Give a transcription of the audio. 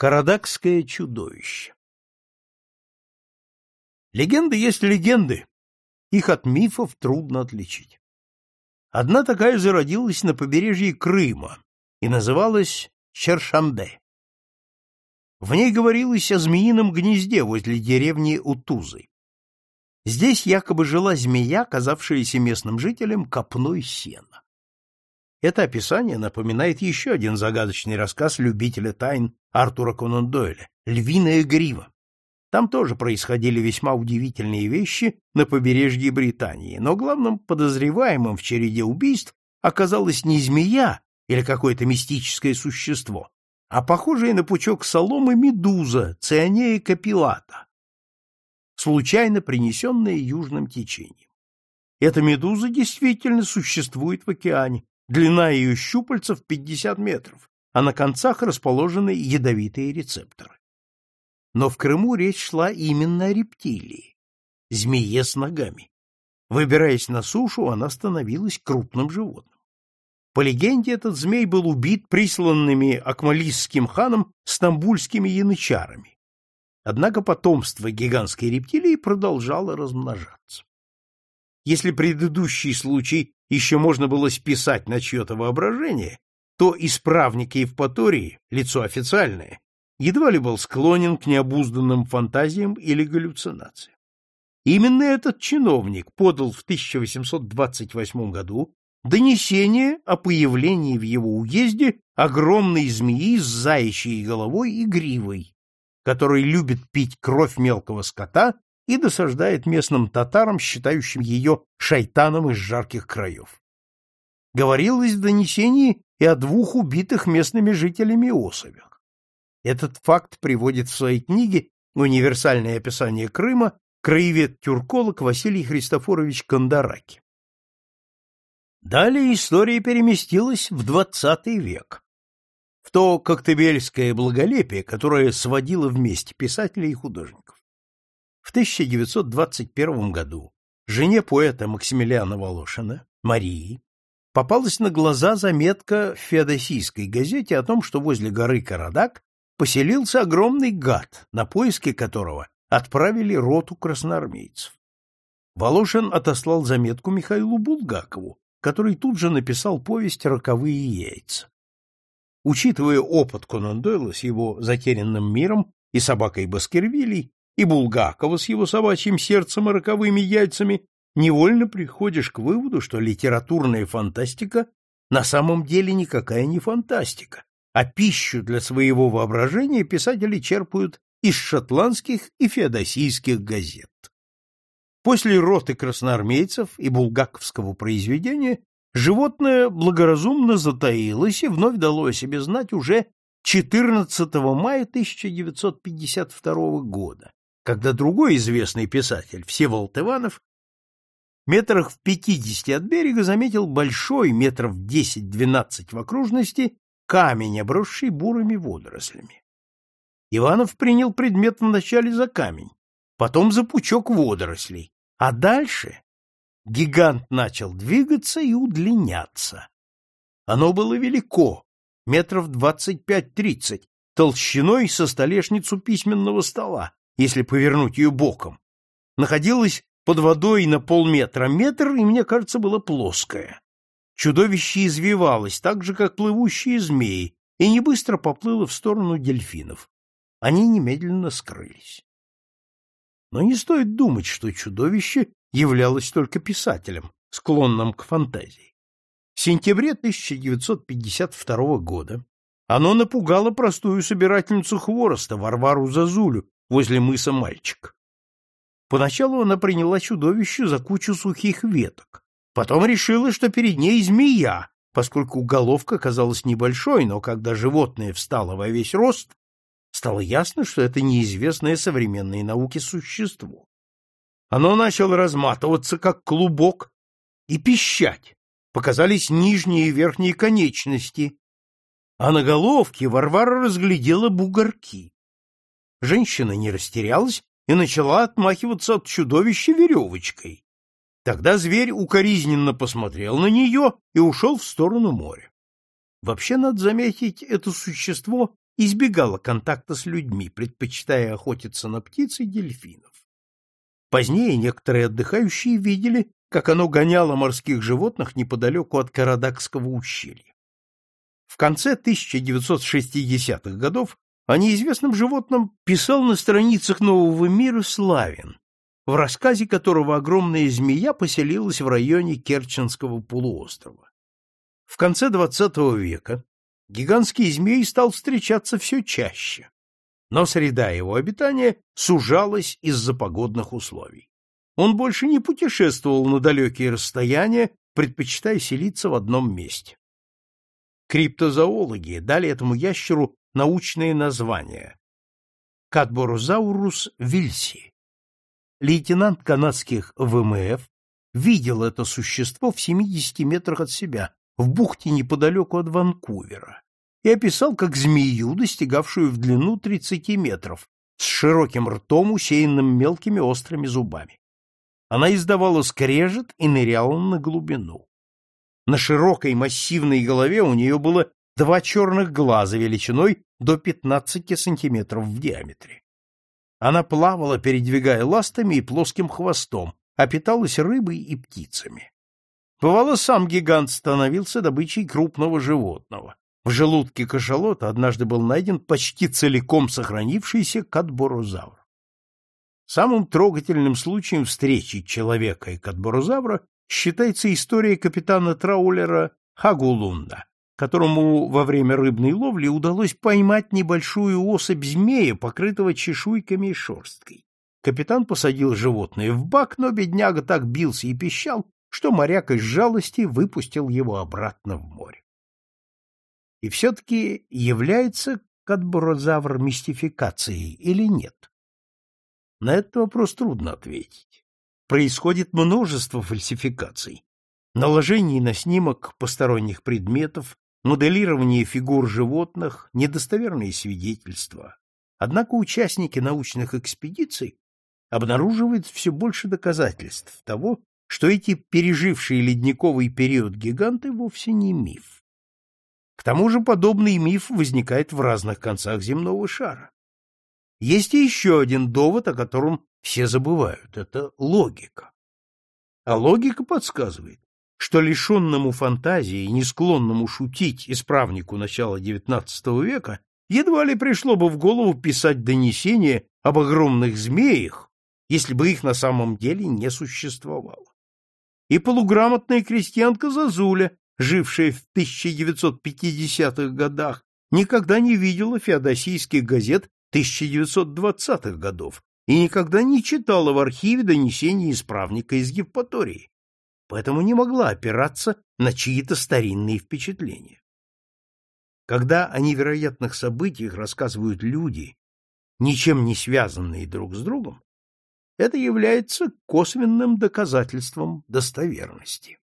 Карадакское чудовище Легенды есть легенды, их от мифов трудно отличить. Одна такая зародилась на побережье Крыма и называлась Чершамбе. В ней говорилось о змеином гнезде возле деревни Утузы. Здесь якобы жила змея, казавшаяся местным жителям копной сена. Это описание напоминает еще один загадочный рассказ любителя тайн Артура Конан Дойля «Львиная грива». Там тоже происходили весьма удивительные вещи на побережье Британии, но главным подозреваемым в череде убийств оказалась не змея или какое-то мистическое существо, а похожая на пучок соломы медуза Цианея капилата, случайно принесенная южным течением. Эта медуза действительно существует в океане, Длина ее щупальцев 50 метров, а на концах расположены ядовитые рецепторы. Но в Крыму речь шла именно о рептилии, змее с ногами. Выбираясь на сушу, она становилась крупным животным. По легенде, этот змей был убит присланными акмалистским ханом стамбульскими янычарами. Однако потомство гигантской рептилии продолжало размножаться. Если предыдущий случай еще можно было списать на чье-то воображение, то исправник Евпатории, лицо официальное, едва ли был склонен к необузданным фантазиям или галлюцинациям. Именно этот чиновник подал в 1828 году донесение о появлении в его уезде огромной змеи с заячьей головой и гривой, которая любит пить кровь мелкого скота и досаждает местным татарам, считающим ее шайтаном из жарких краев. Говорилось в донесении и о двух убитых местными жителями особях. Этот факт приводит в своей книге «Универсальное описание Крыма» краевед-тюрколог Василий Христофорович Кандараки. Далее история переместилась в XX век, в то коктебельское благолепие, которое сводило вместе писателей и художников. В 1921 году жене поэта Максимилиана Волошина, Марии, попалась на глаза заметка в феодосийской газете о том, что возле горы Карадак поселился огромный гад, на поиски которого отправили роту красноармейцев. Волошин отослал заметку Михаилу Булгакову, который тут же написал повесть «Роковые яйца». Учитывая опыт Конан Дойла с его затерянным миром и собакой Баскервилей, и Булгакова с его собачьим сердцем и роковыми яйцами, невольно приходишь к выводу, что литературная фантастика на самом деле никакая не фантастика, а пищу для своего воображения писатели черпают из шотландских и феодосийских газет. После роты красноармейцев и булгаковского произведения животное благоразумно затаилось и вновь дало о себе знать уже 14 мая 1952 года, когда другой известный писатель, Всеволод Иванов, метрах в пятидесяти от берега заметил большой, метров десять-двенадцать в окружности, камень, обросший бурыми водорослями. Иванов принял предмет вначале за камень, потом за пучок водорослей, а дальше гигант начал двигаться и удлиняться. Оно было велико, метров двадцать пять-тридцать, толщиной со столешницу письменного стола, если повернуть ее боком, находилась под водой на полметра метр, и, мне кажется, было плоское. Чудовище извивалось, так же, как плывущие змеи, и не быстро поплыло в сторону дельфинов. Они немедленно скрылись. Но не стоит думать, что чудовище являлось только писателем, склонным к фантазии. В сентябре 1952 года оно напугало простую собирательницу хвороста Варвару Зазулю, возле мыса Мальчик. Поначалу она приняла чудовище за кучу сухих веток. Потом решила, что перед ней змея, поскольку головка казалась небольшой, но когда животное встало во весь рост, стало ясно, что это неизвестное современной науке существо. Оно начало разматываться, как клубок, и пищать. Показались нижние и верхние конечности, а на головке Варвара разглядела бугорки. Женщина не растерялась и начала отмахиваться от чудовища веревочкой. Тогда зверь укоризненно посмотрел на нее и ушел в сторону моря. Вообще, надо заметить, это существо избегала контакта с людьми, предпочитая охотиться на птиц и дельфинов. Позднее некоторые отдыхающие видели, как оно гоняло морских животных неподалеку от Карадакского ущелья. В конце 1960-х годов о неизвестном животном писал на страницах «Нового мира» Славин, в рассказе которого огромная змея поселилась в районе Керченского полуострова. В конце XX века гигантский змей стал встречаться все чаще, но среда его обитания сужалась из-за погодных условий. Он больше не путешествовал на далекие расстояния, предпочитая селиться в одном месте. Криптозоологи дали этому ящеру научное название Катборозаурус вильси. Лейтенант канадских ВМФ видел это существо в 70 метрах от себя, в бухте неподалеку от Ванкувера, и описал как змею, достигавшую в длину 30 метров, с широким ртом, усеянным мелкими острыми зубами. Она издавала скрежет и ныряла на глубину. На широкой массивной голове у нее было два черных глаза величиной до 15 сантиметров в диаметре. Она плавала, передвигая ластами и плоским хвостом, а питалась рыбой и птицами. Бывало, сам гигант становился добычей крупного животного. В желудке кашалота однажды был найден почти целиком сохранившийся катборозавр. Самым трогательным случаем встречи человека и катборозавра считается история капитана траулера Хагулунда, которому во время рыбной ловли удалось поймать небольшую особь змея, покрытого чешуйками и шерсткой. Капитан посадил животное в бак, но бедняга так бился и пищал, что моряк из жалости выпустил его обратно в море. И все-таки является катборозавр мистификацией или нет? На этот вопрос трудно ответить. Происходит множество фальсификаций. Наложение на снимок посторонних предметов, моделирование фигур животных, недостоверные свидетельства. Однако участники научных экспедиций обнаруживают все больше доказательств того, что эти пережившие ледниковый период гиганты вовсе не миф. К тому же подобный миф возникает в разных концах земного шара. Есть еще один довод, о котором все забывают — это логика. А логика подсказывает, что лишенному фантазии не склонному шутить исправнику начала XIX века едва ли пришло бы в голову писать донесение об огромных змеях, если бы их на самом деле не существовало. И полуграмотная крестьянка Зазуля, жившая в 1950-х годах, никогда не видела феодосийских газет 1920-х годов и никогда не читала в архиве донесений исправника из Евпатории, поэтому не могла опираться на чьи-то старинные впечатления. Когда о невероятных событиях рассказывают люди, ничем не связанные друг с другом, это является косвенным доказательством достоверности.